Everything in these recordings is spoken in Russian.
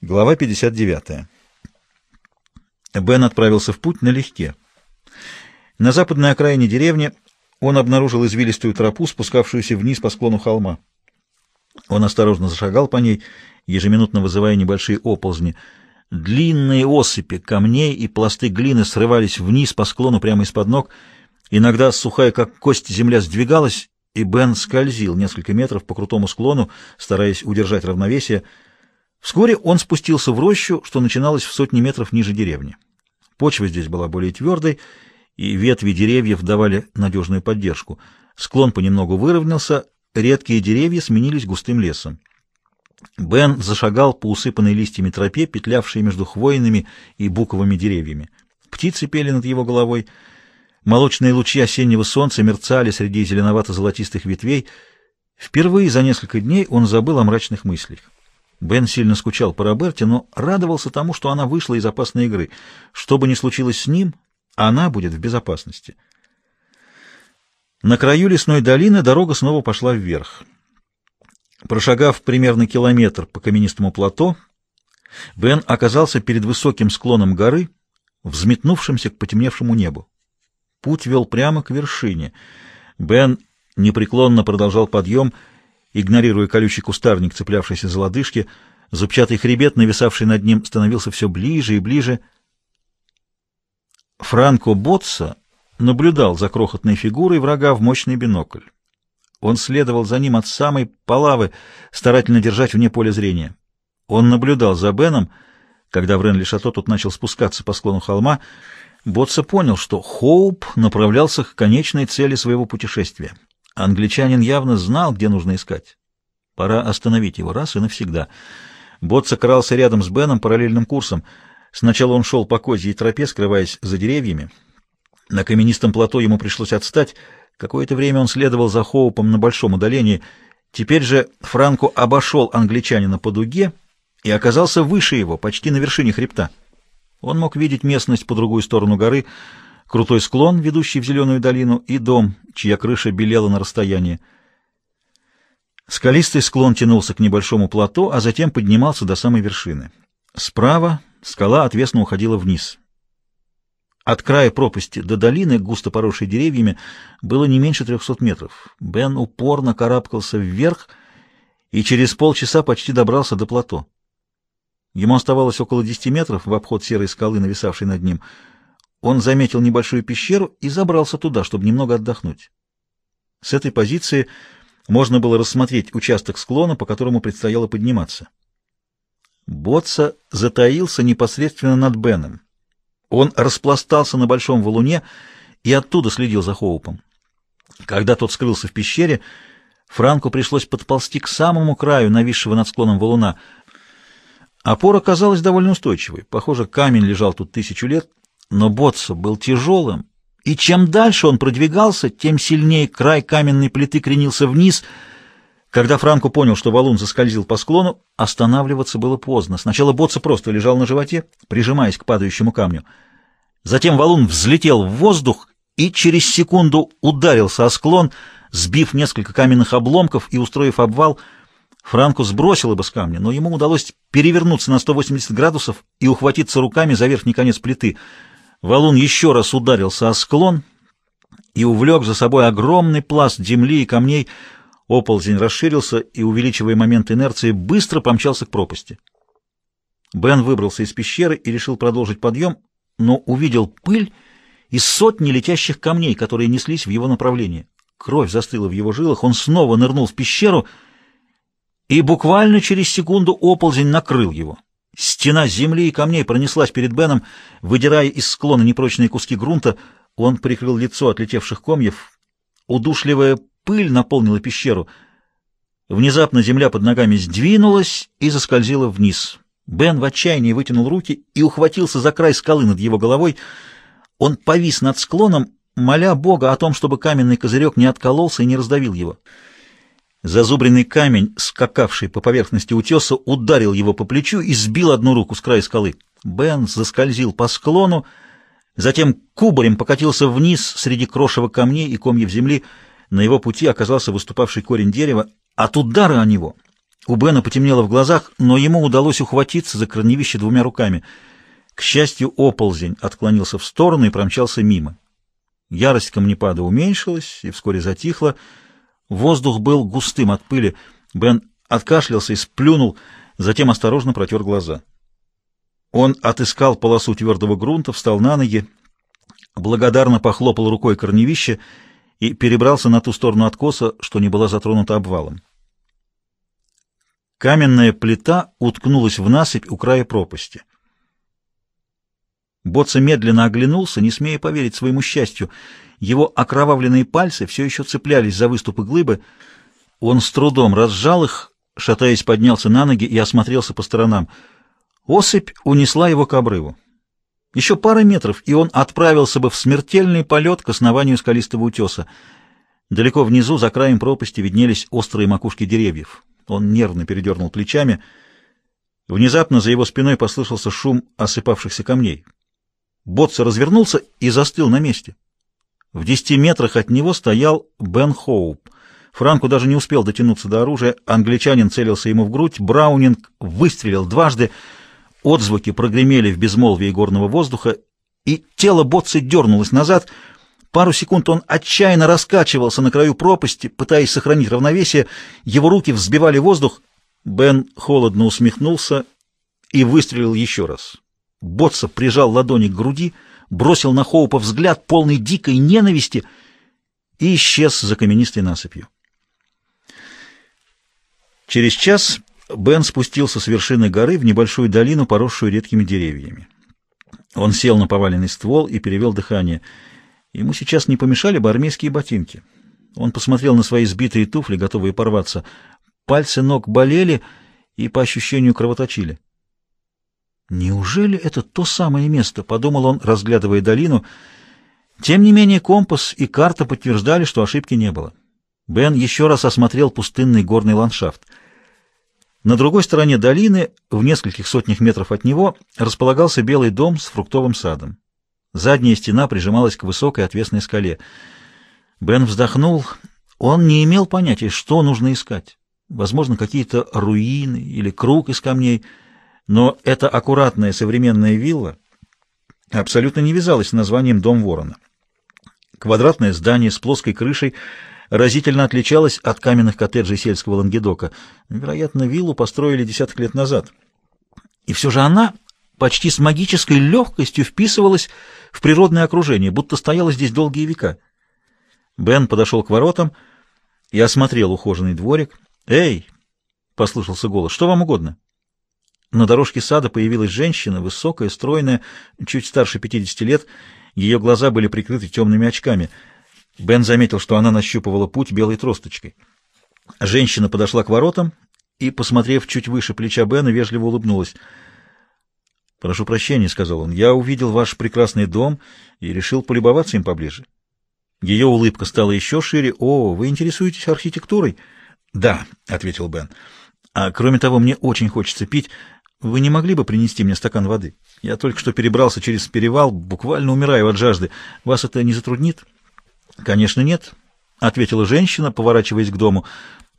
Глава 59. Бен отправился в путь налегке. На западной окраине деревни он обнаружил извилистую тропу, спускавшуюся вниз по склону холма. Он осторожно зашагал по ней, ежеминутно вызывая небольшие оползни. Длинные осыпи камней и пласты глины срывались вниз по склону прямо из-под ног. Иногда сухая, как кость, земля сдвигалась, и Бен скользил несколько метров по крутому склону, стараясь удержать равновесие — Вскоре он спустился в рощу, что начиналось в сотни метров ниже деревни. Почва здесь была более твердой, и ветви деревьев давали надежную поддержку. Склон понемногу выровнялся, редкие деревья сменились густым лесом. Бен зашагал по усыпанной листьями тропе, петлявшей между хвойными и буковыми деревьями. Птицы пели над его головой. Молочные лучи осеннего солнца мерцали среди зеленовато-золотистых ветвей. Впервые за несколько дней он забыл о мрачных мыслях. Бен сильно скучал по Роберте, но радовался тому, что она вышла из опасной игры. Что бы ни случилось с ним, она будет в безопасности. На краю лесной долины дорога снова пошла вверх. Прошагав примерно километр по каменистому плато, Бен оказался перед высоким склоном горы, взметнувшимся к потемневшему небу. Путь вел прямо к вершине. Бен непреклонно продолжал подъем, Игнорируя колючий кустарник, цеплявшийся за лодыжки, зубчатый хребет, нависавший над ним, становился все ближе и ближе. Франко Ботса наблюдал за крохотной фигурой врага в мощный бинокль. Он следовал за ним от самой полавы, старательно держать вне поля зрения. Он наблюдал за Беном, когда в Ренли-Шато тот начал спускаться по склону холма. Ботса понял, что Хоуп направлялся к конечной цели своего путешествия. Англичанин явно знал, где нужно искать. Пора остановить его раз и навсегда. Бот сокрался рядом с Беном параллельным курсом. Сначала он шел по козьей тропе, скрываясь за деревьями. На каменистом плато ему пришлось отстать. Какое-то время он следовал за Хоупом на большом удалении. Теперь же Франко обошел англичанина по дуге и оказался выше его, почти на вершине хребта. Он мог видеть местность по другую сторону горы, крутой склон, ведущий в зеленую долину, и дом, чья крыша белела на расстоянии. Скалистый склон тянулся к небольшому плато, а затем поднимался до самой вершины. Справа скала отвесно уходила вниз. От края пропасти до долины, густо поросшей деревьями, было не меньше трехсот метров. Бен упорно карабкался вверх и через полчаса почти добрался до плато. Ему оставалось около десяти метров в обход серой скалы, нависавшей над ним — он заметил небольшую пещеру и забрался туда, чтобы немного отдохнуть. С этой позиции можно было рассмотреть участок склона, по которому предстояло подниматься. Ботса затаился непосредственно над Беном. Он распластался на большом валуне и оттуда следил за Хоупом. Когда тот скрылся в пещере, Франку пришлось подползти к самому краю нависшего над склоном валуна. Опора казалась довольно устойчивой. Похоже, камень лежал тут тысячу лет, но Ботсо был тяжелым, и чем дальше он продвигался, тем сильнее край каменной плиты кренился вниз. Когда Франко понял, что валун заскользил по склону, останавливаться было поздно. Сначала Ботсо просто лежал на животе, прижимаясь к падающему камню. Затем валун взлетел в воздух и через секунду ударился о склон, сбив несколько каменных обломков и устроив обвал. Франко сбросил бы с камня, но ему удалось перевернуться на 180 градусов и ухватиться руками за верхний конец плиты — Валун еще раз ударился о склон и увлек за собой огромный пласт земли и камней. Оползень расширился и, увеличивая момент инерции, быстро помчался к пропасти. Бен выбрался из пещеры и решил продолжить подъем, но увидел пыль и сотни летящих камней, которые неслись в его направлении. Кровь застыла в его жилах, он снова нырнул в пещеру, и буквально через секунду оползень накрыл его. Стена земли и камней пронеслась перед Беном, выдирая из склона непрочные куски грунта. Он прикрыл лицо от летевших комьев. Удушливая пыль наполнила пещеру. Внезапно земля под ногами сдвинулась и заскользила вниз. Бен в отчаянии вытянул руки и ухватился за край скалы над его головой. Он повис над склоном, моля Бога о том, чтобы каменный козырек не откололся и не раздавил его. Зазубренный камень, скакавший по поверхности утеса, ударил его по плечу и сбил одну руку с края скалы. Бен заскользил по склону, затем кубарем покатился вниз среди крошевых камней и комьев земли. На его пути оказался выступавший корень дерева. От удара о него У Бена потемнело в глазах, но ему удалось ухватиться за корневище двумя руками. К счастью, оползень отклонился в сторону и промчался мимо. Ярость камнепада уменьшилась и вскоре затихла. Воздух был густым от пыли. Бен откашлялся и сплюнул, затем осторожно протер глаза. Он отыскал полосу твердого грунта, встал на ноги, благодарно похлопал рукой корневище и перебрался на ту сторону откоса, что не была затронута обвалом. Каменная плита уткнулась в насыпь у края пропасти. Боца медленно оглянулся, не смея поверить своему счастью. Его окровавленные пальцы все еще цеплялись за выступы глыбы. Он с трудом разжал их, шатаясь, поднялся на ноги и осмотрелся по сторонам. Осыпь унесла его к обрыву. Еще пара метров, и он отправился бы в смертельный полет к основанию скалистого утеса. Далеко внизу, за краем пропасти, виднелись острые макушки деревьев. Он нервно передернул плечами. Внезапно за его спиной послышался шум осыпавшихся камней. Ботса развернулся и застыл на месте. В десяти метрах от него стоял Бен Хоуп. Франку даже не успел дотянуться до оружия. Англичанин целился ему в грудь. Браунинг выстрелил дважды. Отзвуки прогремели в безмолвии горного воздуха, и тело Ботса дернулось назад. Пару секунд он отчаянно раскачивался на краю пропасти, пытаясь сохранить равновесие. Его руки взбивали воздух. Бен холодно усмехнулся и выстрелил еще раз. Ботса прижал ладони к груди, бросил на Хоупа взгляд, полный дикой ненависти, и исчез за каменистой насыпью. Через час Бен спустился с вершины горы в небольшую долину, поросшую редкими деревьями. Он сел на поваленный ствол и перевел дыхание. Ему сейчас не помешали бы армейские ботинки. Он посмотрел на свои сбитые туфли, готовые порваться. Пальцы ног болели и, по ощущению, кровоточили. «Неужели это то самое место?» — подумал он, разглядывая долину. Тем не менее компас и карта подтверждали, что ошибки не было. Бен еще раз осмотрел пустынный горный ландшафт. На другой стороне долины, в нескольких сотнях метров от него, располагался белый дом с фруктовым садом. Задняя стена прижималась к высокой отвесной скале. Бен вздохнул. Он не имел понятия, что нужно искать. Возможно, какие-то руины или круг из камней — но эта аккуратная современная вилла абсолютно не вязалась с названием «Дом Ворона». Квадратное здание с плоской крышей разительно отличалось от каменных коттеджей сельского Лангедока. Вероятно, виллу построили десяток лет назад. И все же она почти с магической легкостью вписывалась в природное окружение, будто стояла здесь долгие века. Бен подошел к воротам и осмотрел ухоженный дворик. «Эй!» — послышался голос. «Что вам угодно?» На дорожке сада появилась женщина, высокая, стройная, чуть старше 50 лет. Ее глаза были прикрыты темными очками. Бен заметил, что она нащупывала путь белой тросточкой. Женщина подошла к воротам и, посмотрев чуть выше плеча Бена, вежливо улыбнулась. «Прошу прощения», — сказал он, — «я увидел ваш прекрасный дом и решил полюбоваться им поближе». Ее улыбка стала еще шире. «О, вы интересуетесь архитектурой?» «Да», — ответил Бен. «А кроме того, мне очень хочется пить. Вы не могли бы принести мне стакан воды? Я только что перебрался через перевал, буквально умираю от жажды. Вас это не затруднит? Конечно, нет, ответила женщина, поворачиваясь к дому.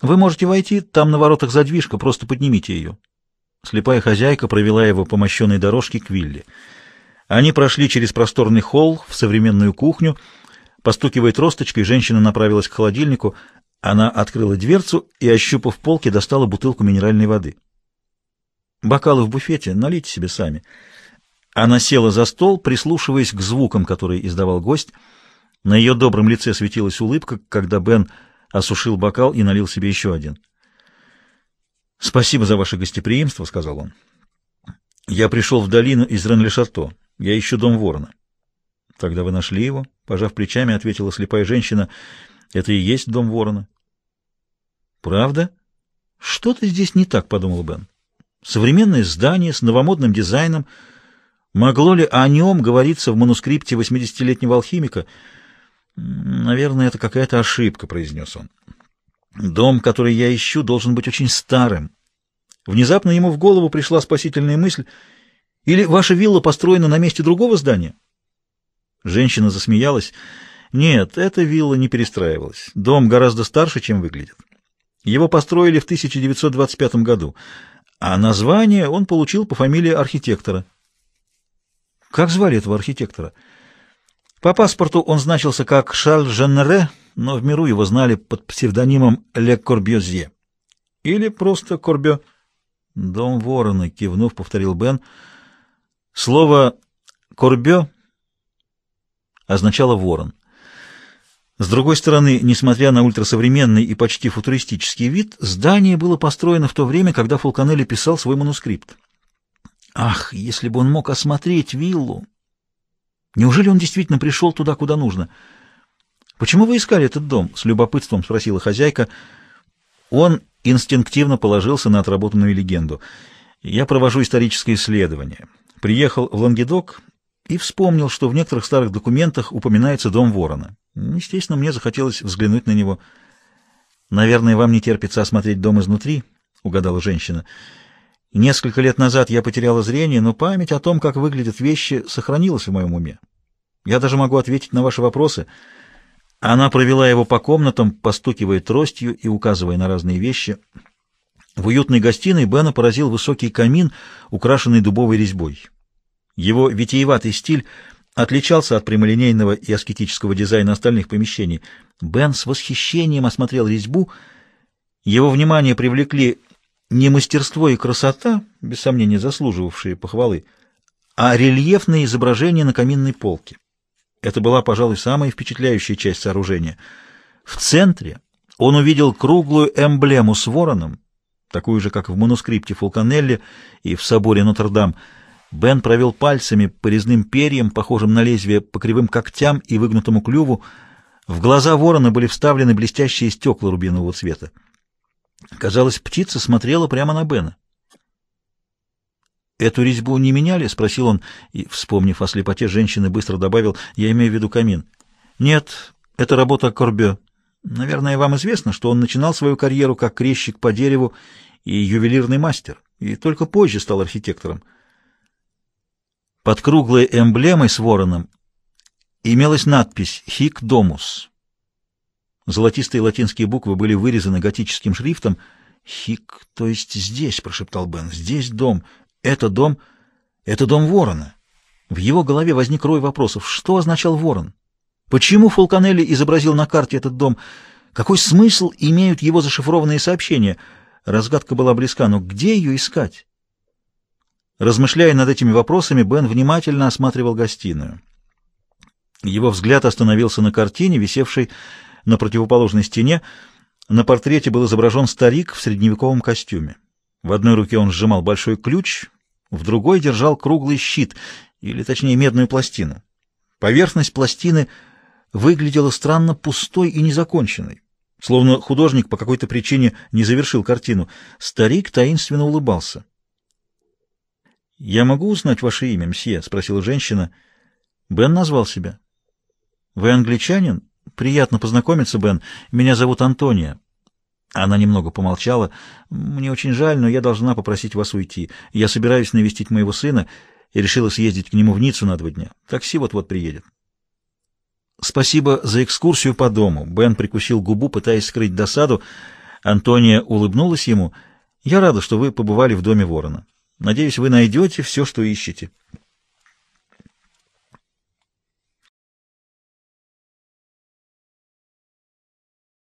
Вы можете войти, там на воротах задвижка, просто поднимите ее. Слепая хозяйка провела его по мощенной дорожке к вилле. Они прошли через просторный холл в современную кухню. Постукивая тросточкой, женщина направилась к холодильнику. Она открыла дверцу и, ощупав полки, достала бутылку минеральной воды. Бокалы в буфете налейте себе сами. Она села за стол, прислушиваясь к звукам, которые издавал гость. На ее добром лице светилась улыбка, когда Бен осушил бокал и налил себе еще один. «Спасибо за ваше гостеприимство», — сказал он. «Я пришел в долину из Ренле-Шато. Я ищу дом ворона». «Тогда вы нашли его?» — пожав плечами, ответила слепая женщина. «Это и есть дом ворона». «Правда? Что-то здесь не так», — подумал Бен. Современное здание с новомодным дизайном. Могло ли о нем говориться в манускрипте 80-летнего алхимика? Наверное, это какая-то ошибка, произнес он. Дом, который я ищу, должен быть очень старым. Внезапно ему в голову пришла спасительная мысль. Или ваша вилла построена на месте другого здания? Женщина засмеялась. Нет, эта вилла не перестраивалась. Дом гораздо старше, чем выглядит. Его построили в 1925 году, а название он получил по фамилии архитектора. Как звали этого архитектора? По паспорту он значился как Шарль Жанре, но в миру его знали под псевдонимом Ле Корбьезье. Или просто Корбё. «Дом ворона», — кивнув, повторил Бен. Слово «корбё» означало «ворон». С другой стороны, несмотря на ультрасовременный и почти футуристический вид, здание было построено в то время, когда Фулканелли писал свой манускрипт. Ах, если бы он мог осмотреть виллу! Неужели он действительно пришел туда, куда нужно? «Почему вы искали этот дом?» — с любопытством спросила хозяйка. Он инстинктивно положился на отработанную легенду. «Я провожу историческое исследование. Приехал в Лангедок и вспомнил, что в некоторых старых документах упоминается дом ворона. Естественно, мне захотелось взглянуть на него. «Наверное, вам не терпится осмотреть дом изнутри», — угадала женщина. «Несколько лет назад я потеряла зрение, но память о том, как выглядят вещи, сохранилась в моем уме. Я даже могу ответить на ваши вопросы». Она провела его по комнатам, постукивая тростью и указывая на разные вещи. В уютной гостиной Бена поразил высокий камин, украшенный дубовой резьбой. Его витиеватый стиль отличался от прямолинейного и аскетического дизайна остальных помещений. Бен с восхищением осмотрел резьбу. Его внимание привлекли не мастерство и красота, без сомнения заслуживавшие похвалы, а рельефные изображения на каминной полке. Это была, пожалуй, самая впечатляющая часть сооружения. В центре он увидел круглую эмблему с вороном, такую же, как в манускрипте Фулканелли и в соборе Нотр-Дам, Бен провел пальцами по резным перьям, похожим на лезвие, по кривым когтям и выгнутому клюву. В глаза ворона были вставлены блестящие стекла рубинового цвета. Казалось, птица смотрела прямо на Бена. «Эту резьбу не меняли?» — спросил он, и, вспомнив о слепоте, женщины быстро добавил, «Я имею в виду камин». «Нет, это работа Корбе. Наверное, вам известно, что он начинал свою карьеру как крещик по дереву и ювелирный мастер, и только позже стал архитектором». Под круглой эмблемой с вороном имелась надпись «Хик Домус». Золотистые латинские буквы были вырезаны готическим шрифтом. «Хик, то есть здесь», — прошептал Бен, — «здесь дом. Это дом... Это дом ворона». В его голове возник рой вопросов. Что означал ворон? Почему Фулканелли изобразил на карте этот дом? Какой смысл имеют его зашифрованные сообщения? Разгадка была близка, но где ее искать? Размышляя над этими вопросами, Бен внимательно осматривал гостиную. Его взгляд остановился на картине, висевшей на противоположной стене. На портрете был изображен старик в средневековом костюме. В одной руке он сжимал большой ключ, в другой держал круглый щит, или точнее медную пластину. Поверхность пластины выглядела странно пустой и незаконченной, словно художник по какой-то причине не завершил картину. Старик таинственно улыбался. «Я могу узнать ваше имя, мсье?» — спросила женщина. Бен назвал себя. «Вы англичанин? Приятно познакомиться, Бен. Меня зовут Антония». Она немного помолчала. «Мне очень жаль, но я должна попросить вас уйти. Я собираюсь навестить моего сына и решила съездить к нему в Ниццу на два дня. Такси вот-вот приедет». «Спасибо за экскурсию по дому». Бен прикусил губу, пытаясь скрыть досаду. Антония улыбнулась ему. «Я рада, что вы побывали в доме ворона». Надеюсь, вы найдете все, что ищете.